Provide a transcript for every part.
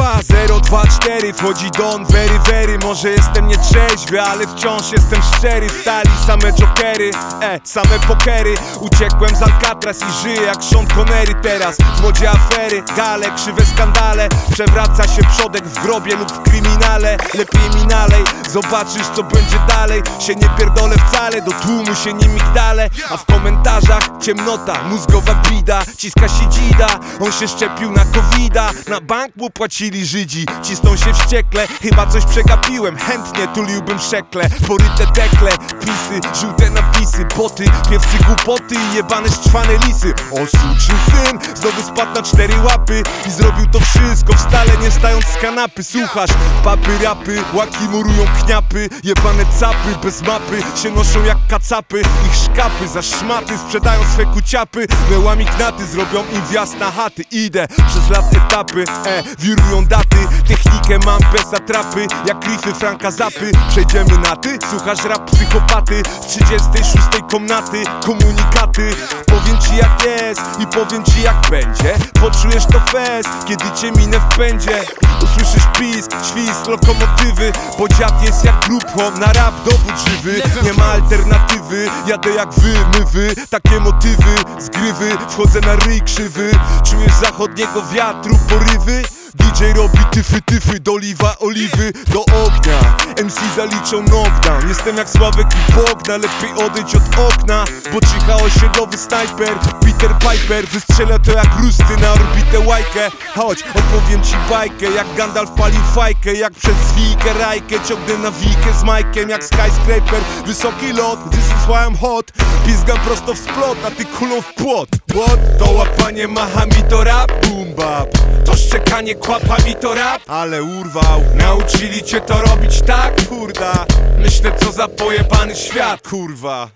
0224 Wchodzi Don very very. Może jestem nietrzeźwy, ale wciąż jestem szczery. W tali same jokery, e, same pokery. Uciekłem z Alcatraz i żyję jak Sean Connery teraz. W modzie afery, gale, krzywe skandale. Przewraca się przodek w grobie lub w kryminale. Lepiej mi nalej, zobaczysz co będzie dalej. Się nie pierdolę wcale, do tłumu się nie migdale A w komentarzach ciemnota, mózgowa bida Ciska się dzida, on się szczepił na covida. Na bank mu płacili Żydzi, cisną się wściekle Chyba coś przegapiłem, chętnie tuliłbym szekle Poryte dekle, pisy, żółte napisy Boty, piewcy głupoty i jebane szczwane lisy. O suczy syn, znowu spadł na cztery łapy I zrobił to wszystko wstale nie stając z kanapy. Słuchasz, papy rapy, łaki murują kniapy Jebane capy, bez mapy, się noszą jak kacapy. Ich szkapy za szmaty sprzedają swe kuciapy. Mełami gnaty zrobią im wjazd na chaty. Idę przez lat etapy, e, wirują daty Technikę mam bez atrapy, jak riffy Franka Zapy. Przejdziemy na ty, słuchasz rap psychopaty. Z 36 komnaty, komunikaty. Powiem ci jak jest i powiem ci jak będzie. Poczujesz to fest, kiedy cię minę w pędzie. Usłyszysz pisk, świst, lokomotywy. Bo dziad jest jak grubo, na rap dowód żywy. Nie ma alternatywy, jadę jak wy, my wy. Takie motywy, zgrywy, wchodzę na ryj krzywy. Czujesz zachodniego wiatru, porywy DJ robi tyfy, tyfy, doliwa oliwy do ognia. MC zaliczą knockdown Jestem jak Sławek i Bogna Lepiej odejdź od okna Bo czyha osiedlowy snajper. Peter Piper Wystrzelę to jak rusty na orbitę łajkę. Chodź, opowiem ci bajkę Jak Gandalf palił fajkę Jak przez wijkę rajkę Ciągnę na wijkę z Majkiem Jak skyscraper. Wysoki lot, this is why I'm hot. Pizgam prosto w splot, a ty kulą w płot. What? To łapanie macha mi to rap Boom bap. To szczekanie kłapa mi to rap. Ale urwał. Nauczyli cię to robić tak, kurda. Myślę co za pojebany świat, kurwa.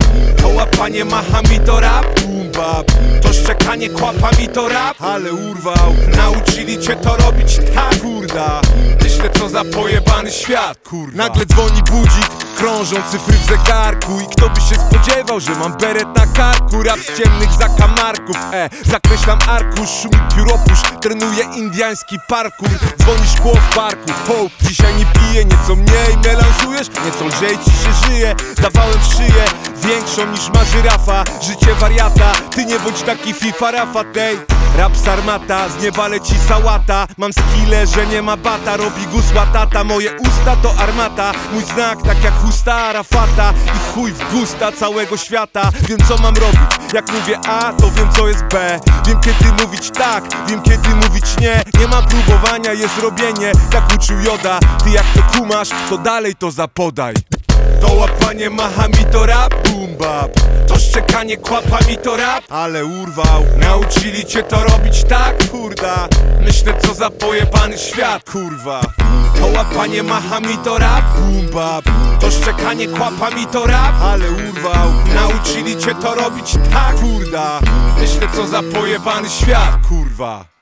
To łapanie macha mi to rap. Boom bap To szczekanie kłapa mi to rap. Ale urwał. Nauczyli cię to robić tak, kurda za pojebany świat, kurwa. Nagle dzwoni budzik Krążą cyfry w zegarku I kto by się spodziewał, że mam beret na karku Rap z ciemnych zakamarków, e Zakreślam arkusz, szumi pióropusz Trenuję indiański parkour Dzwoni szkło w barku, hołd Dzisiaj nie piję, nieco mniej melanżujesz Nieco lżej ci się żyje Dawałem w szyję Większą niż ma żyrafa. Życie wariata Ty nie bądź taki FIFA Rafa tej. Rap sarmata, z nieba leci sałata. Mam skille, że nie ma bata Robi gusła tata, moje usta to armata Mój znak tak jak chusta Arafata. I chuj w gusta całego świata. Wiem co mam robić, jak mówię A To wiem co jest B. Wiem kiedy mówić tak, wiem kiedy mówić nie. Nie ma próbowania, jest robienie Tak uczył Joda. Ty jak to kumasz, to dalej to zapodaj to łapanie macha mi to rap, boom bap. To szczekanie kłapa mi to rap, ale urwał Nauczyli cię to robić tak, kurda. Myślę co za pojebany świat, kurwa. To łapanie macha mi to rap, boom bap. To szczekanie kłapa mi to rap, ale urwał Nauczyli cię to robić tak, kurda. Myślę co za pojebany świat, kurwa